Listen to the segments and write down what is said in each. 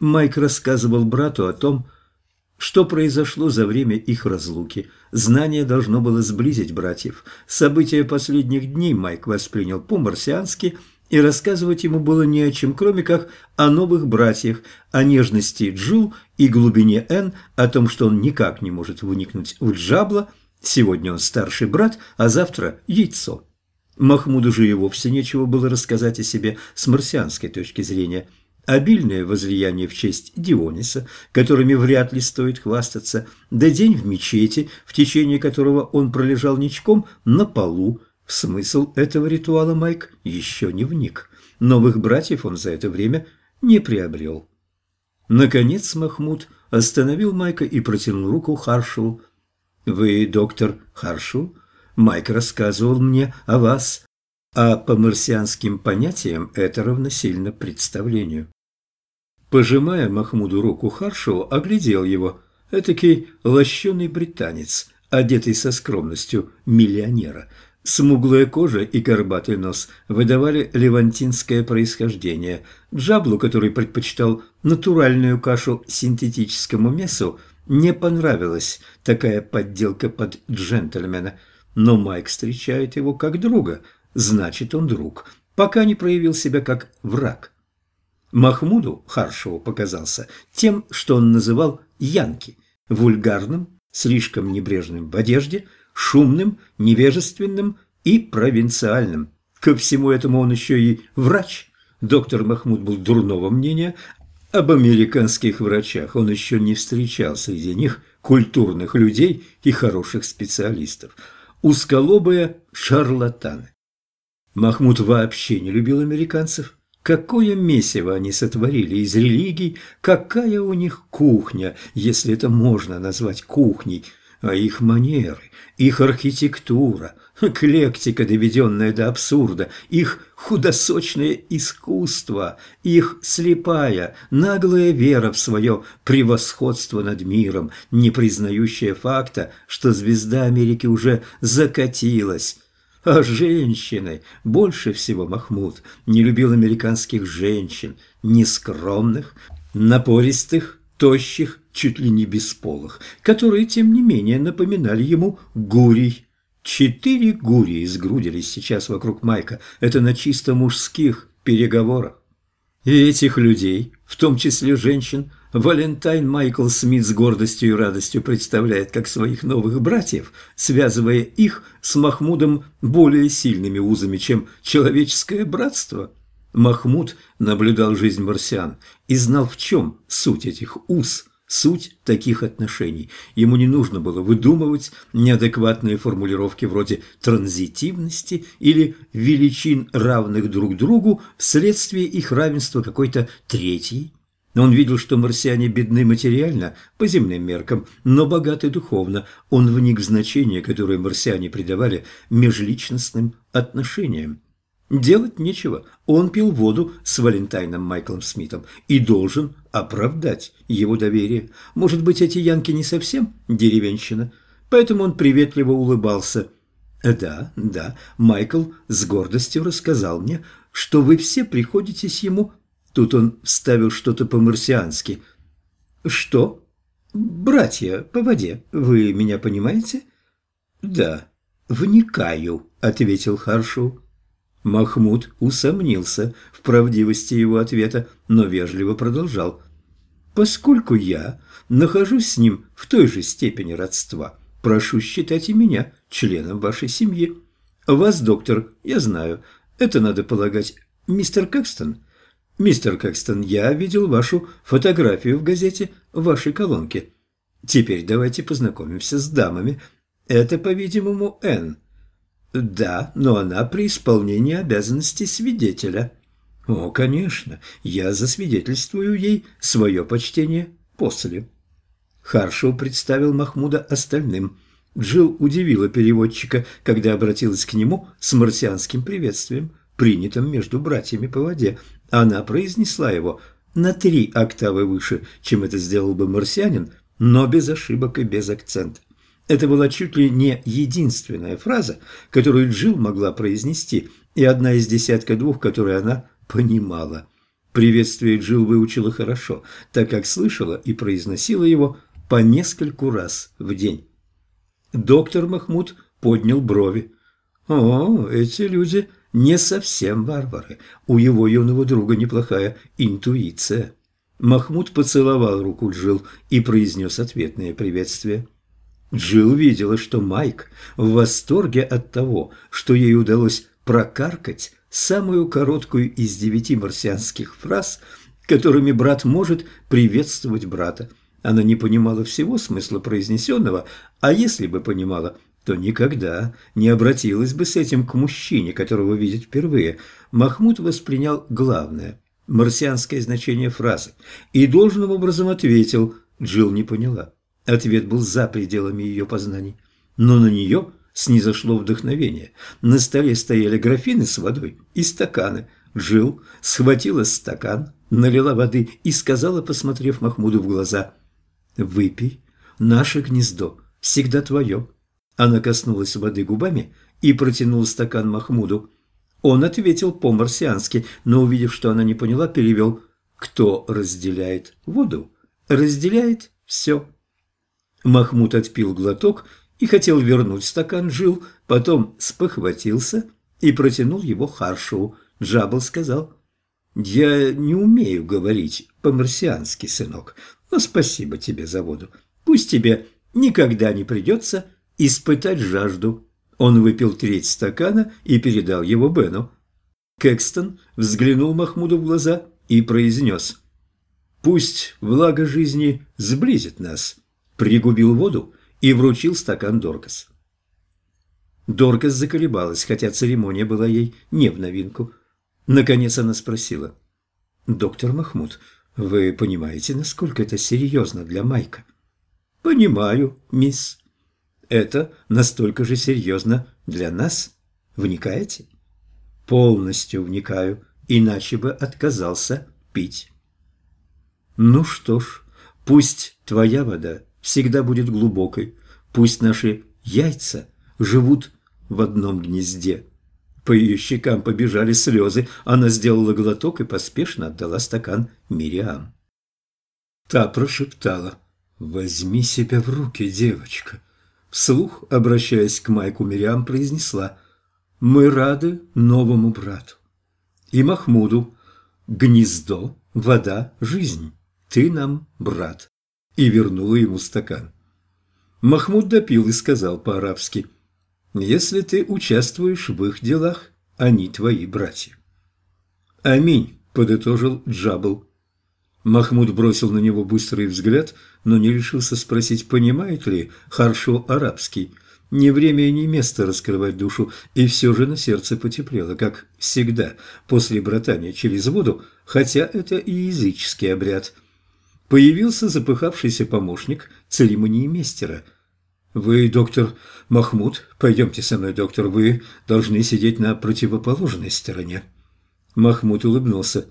Майк рассказывал брату о том, что произошло за время их разлуки. Знание должно было сблизить братьев. События последних дней Майк воспринял по-марсиански, и рассказывать ему было не о чем, кроме как о новых братьях, о нежности Джул и глубине Н, о том, что он никак не может вникнуть в Джабла. Сегодня он старший брат, а завтра – яйцо. Махмуду же и вовсе нечего было рассказать о себе с марсианской точки зрения – обильное возлияние в честь Диониса, которыми вряд ли стоит хвастаться, да день в мечети, в течение которого он пролежал ничком на полу. В смысл этого ритуала Майк еще не вник. Новых братьев он за это время не приобрел. Наконец Махмуд остановил Майка и протянул руку Харшеву. «Вы доктор Харшу? Майк рассказывал мне о вас, а по марсианским понятиям это равносильно представлению». Пожимая Махмуду руку Харшеву, оглядел его. Этакий лощеный британец, одетый со скромностью миллионера. Смуглая кожа и горбатый нос выдавали левантинское происхождение. Джаблу, который предпочитал натуральную кашу синтетическому мясу, не понравилась такая подделка под джентльмена. Но Майк встречает его как друга, значит он друг, пока не проявил себя как враг. Махмуду Харшеву показался тем, что он называл «янки» – вульгарным, слишком небрежным в одежде, шумным, невежественным и провинциальным. Ко всему этому он еще и врач. Доктор Махмуд был дурного мнения об американских врачах. Он еще не встречал среди них культурных людей и хороших специалистов. Узколобые шарлатаны. Махмуд вообще не любил американцев. Какое месиво они сотворили из религий, какая у них кухня, если это можно назвать кухней, а их манеры, их архитектура, эклектика, доведенная до абсурда, их худосочное искусство, их слепая, наглая вера в свое превосходство над миром, не признающая факта, что звезда Америки уже закатилась, а женщины, больше всего Махмуд не любил американских женщин, нескромных, напористых, тощих, чуть ли не бесполых, которые, тем не менее, напоминали ему гурий. Четыре гурии сгрудились сейчас вокруг Майка. Это на чисто мужских переговорах. И этих людей, в том числе женщин, Валентайн Майкл Смит с гордостью и радостью представляет как своих новых братьев, связывая их с Махмудом более сильными узами, чем человеческое братство. Махмуд наблюдал жизнь марсиан и знал, в чем суть этих уз, суть таких отношений. Ему не нужно было выдумывать неадекватные формулировки вроде транзитивности или величин, равных друг другу, вследствие их равенства какой-то третьей он видел, что марсиане бедны материально, по земным меркам, но богаты духовно. Он вник в значение, которое марсиане придавали межличностным отношениям. Делать нечего. Он пил воду с Валентайном Майклом Смитом и должен оправдать его доверие. Может быть, эти янки не совсем деревенщина, поэтому он приветливо улыбался. «Да, да, Майкл с гордостью рассказал мне, что вы все приходитесь ему Тут он вставил что-то по-марсиански. «Что?» «Братья по воде, вы меня понимаете?» «Да, вникаю», — ответил Харшу. Махмуд усомнился в правдивости его ответа, но вежливо продолжал. «Поскольку я нахожусь с ним в той же степени родства, прошу считать и меня членом вашей семьи. Вас, доктор, я знаю, это надо полагать, мистер Кэкстон, «Мистер Кэкстон, я видел вашу фотографию в газете в вашей колонке. Теперь давайте познакомимся с дамами. Это, по-видимому, Энн». «Да, но она при исполнении обязанностей свидетеля». «О, конечно, я засвидетельствую ей свое почтение после». Харшоу представил Махмуда остальным. Джилл удивила переводчика, когда обратилась к нему с марсианским приветствием, принятым между братьями по воде. Она произнесла его на три октавы выше, чем это сделал бы марсианин, но без ошибок и без акцента. Это была чуть ли не единственная фраза, которую Джилл могла произнести, и одна из десятка двух, которые она понимала. Приветствие Джилл выучила хорошо, так как слышала и произносила его по нескольку раз в день. Доктор Махмуд поднял брови. «О, эти люди не совсем варвары. У его юного друга неплохая интуиция». Махмуд поцеловал руку Джилл и произнес ответное приветствие. Джилл видела, что Майк в восторге от того, что ей удалось прокаркать самую короткую из девяти марсианских фраз, которыми брат может приветствовать брата. Она не понимала всего смысла произнесенного, а если бы понимала, то никогда не обратилась бы с этим к мужчине, которого видит впервые. Махмуд воспринял главное – марсианское значение фразы и должным образом ответил. Джилл не поняла. Ответ был за пределами ее познаний. Но на нее снизошло вдохновение. На столе стояли графины с водой и стаканы. Джилл схватила стакан, налила воды и сказала, посмотрев Махмуду в глаза, «Выпей, наше гнездо всегда твое». Она коснулась воды губами и протянула стакан Махмуду. Он ответил по-марсиански, но, увидев, что она не поняла, перевел «Кто разделяет воду, разделяет все». Махмуд отпил глоток и хотел вернуть стакан Джил, потом спохватился и протянул его Харшоу. Джабл сказал, «Я не умею говорить по-марсиански, сынок, но спасибо тебе за воду. Пусть тебе никогда не придется испытать жажду». Он выпил треть стакана и передал его Бену. Кэкстон взглянул Махмуду в глаза и произнес, «Пусть влага жизни сблизит нас» пригубил воду и вручил стакан Доркас. Доркас заколебалась, хотя церемония была ей не в новинку. Наконец она спросила. «Доктор Махмуд, вы понимаете, насколько это серьезно для Майка?» «Понимаю, мисс. Это настолько же серьезно для нас. Вникаете?» «Полностью вникаю, иначе бы отказался пить». «Ну что ж, пусть твоя вода всегда будет глубокой. Пусть наши яйца живут в одном гнезде. По ее щекам побежали слезы. Она сделала глоток и поспешно отдала стакан Мириам. Та прошептала «Возьми себя в руки, девочка». Вслух, обращаясь к Майку, Мириам произнесла «Мы рады новому брату». И Махмуду «Гнездо, вода, жизнь. Ты нам брат» и вернула ему стакан. Махмуд допил и сказал по-арабски, «Если ты участвуешь в их делах, они твои братья». «Аминь», – подытожил Джабл. Махмуд бросил на него быстрый взгляд, но не решился спросить, понимает ли Харшо арабский. Не время и не место раскрывать душу, и все же на сердце потеплело, как всегда, после братания через воду, хотя это и языческий обряд – появился запыхавшийся помощник церемониймейстера. «Вы, доктор Махмуд, пойдемте со мной, доктор, вы должны сидеть на противоположной стороне». Махмуд улыбнулся.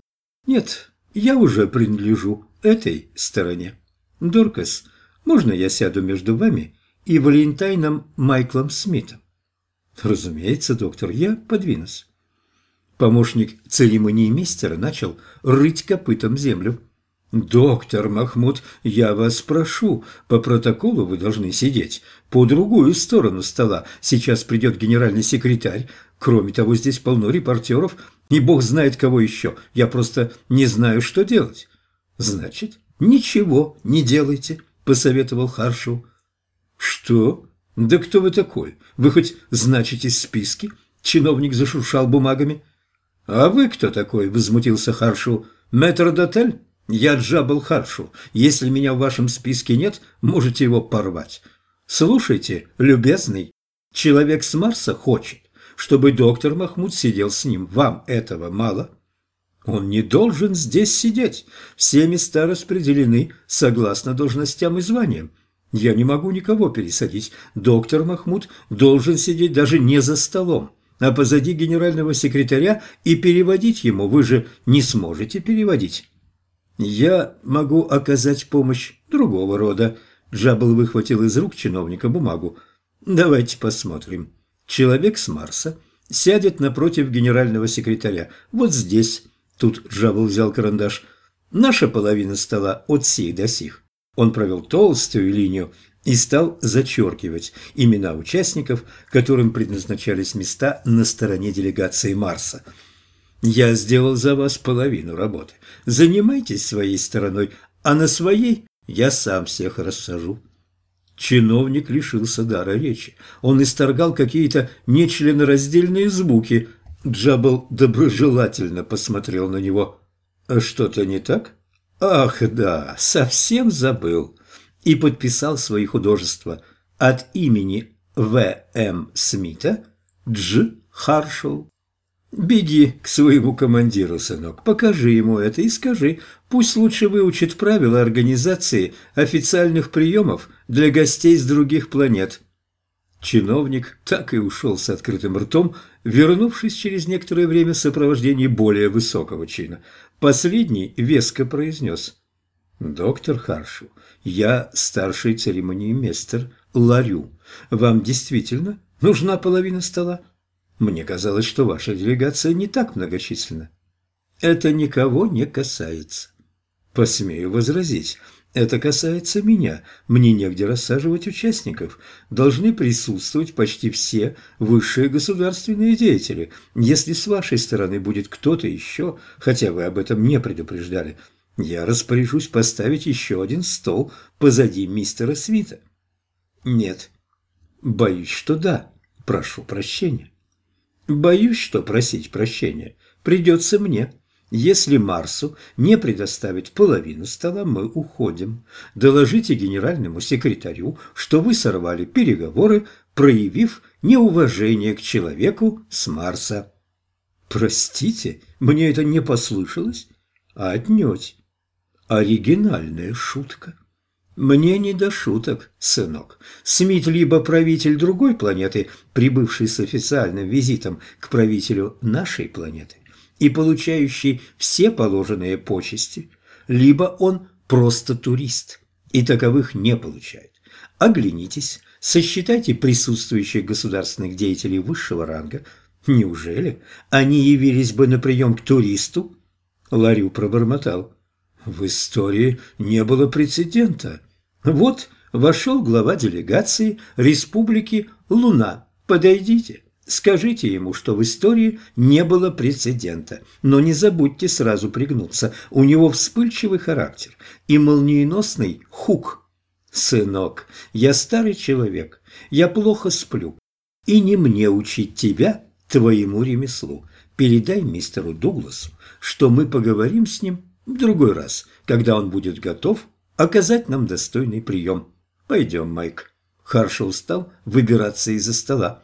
«Нет, я уже принадлежу этой стороне. Доркас, можно я сяду между вами и Валентайном Майклом Смитом?» «Разумеется, доктор, я подвинусь». Помощник церемониймейстера начал рыть копытом землю. «Доктор Махмуд, я вас прошу, по протоколу вы должны сидеть по другую сторону стола. Сейчас придет генеральный секретарь. Кроме того, здесь полно репортеров, и бог знает кого еще. Я просто не знаю, что делать». «Значит, ничего не делайте», – посоветовал Харшу. «Что? Да кто вы такой? Вы хоть значитесь в списке?» Чиновник зашуршал бумагами. «А вы кто такой?» – возмутился Харшу. «Мэтр Дотель?» Я Джабал Харшу. Если меня в вашем списке нет, можете его порвать. Слушайте, любезный, человек с Марса хочет, чтобы доктор Махмуд сидел с ним. Вам этого мало? Он не должен здесь сидеть. Все места распределены согласно должностям и званиям. Я не могу никого пересадить. Доктор Махмуд должен сидеть даже не за столом, а позади генерального секретаря и переводить ему. Вы же не сможете переводить. «Я могу оказать помощь другого рода». Джабл выхватил из рук чиновника бумагу. «Давайте посмотрим. Человек с Марса сядет напротив генерального секретаря, вот здесь, Тут Джабл взял карандаш. Наша половина стола от сих до сих. Он провел толстую линию и стал зачеркивать имена участников, которым предназначались места на стороне делегации Марса. «Я сделал за вас половину работы. Занимайтесь своей стороной, а на своей я сам всех рассажу». Чиновник лишился дара речи. Он исторгал какие-то нечленораздельные звуки. Джабал доброжелательно посмотрел на него. «А «Что-то не так?» «Ах, да, совсем забыл!» И подписал свои художества от имени В. М. Смита Дж. Харшоу. «Беги к своему командиру, сынок, покажи ему это и скажи, пусть лучше выучит правила организации официальных приемов для гостей с других планет». Чиновник так и ушел с открытым ртом, вернувшись через некоторое время в сопровождении более высокого чина. Последний веско произнес. «Доктор Харшу, я старший церемонии мистер Ларю. Вам действительно нужна половина стола?» Мне казалось, что ваша делегация не так многочисленна. Это никого не касается. Посмею возразить. Это касается меня. Мне негде рассаживать участников. Должны присутствовать почти все высшие государственные деятели. Если с вашей стороны будет кто-то еще, хотя вы об этом не предупреждали, я распоряжусь поставить еще один стол позади мистера Свита. Нет. Боюсь, что да. Прошу прощения. Боюсь, что просить прощения придется мне. Если Марсу не предоставить половину стола, мы уходим. Доложите генеральному секретарю, что вы сорвали переговоры, проявив неуважение к человеку с Марса. Простите, мне это не послышалось? Отнюдь. Оригинальная шутка. Мне не до шуток, сынок. Смит либо правитель другой планеты, прибывший с официальным визитом к правителю нашей планеты и получающий все положенные почести, либо он просто турист и таковых не получает. Оглянитесь, сосчитайте присутствующих государственных деятелей высшего ранга. Неужели они явились бы на прием к туристу? Ларю пробормотал. В истории не было прецедента. Вот вошел глава делегации Республики Луна. Подойдите, скажите ему, что в истории не было прецедента. Но не забудьте сразу пригнуться. У него вспыльчивый характер и молниеносный хук. Сынок, я старый человек, я плохо сплю. И не мне учить тебя твоему ремеслу. Передай мистеру Дугласу, что мы поговорим с ним в другой раз, когда он будет готов оказать нам достойный прием. Пойдем, Майк. Харшоу стал выбираться из-за стола.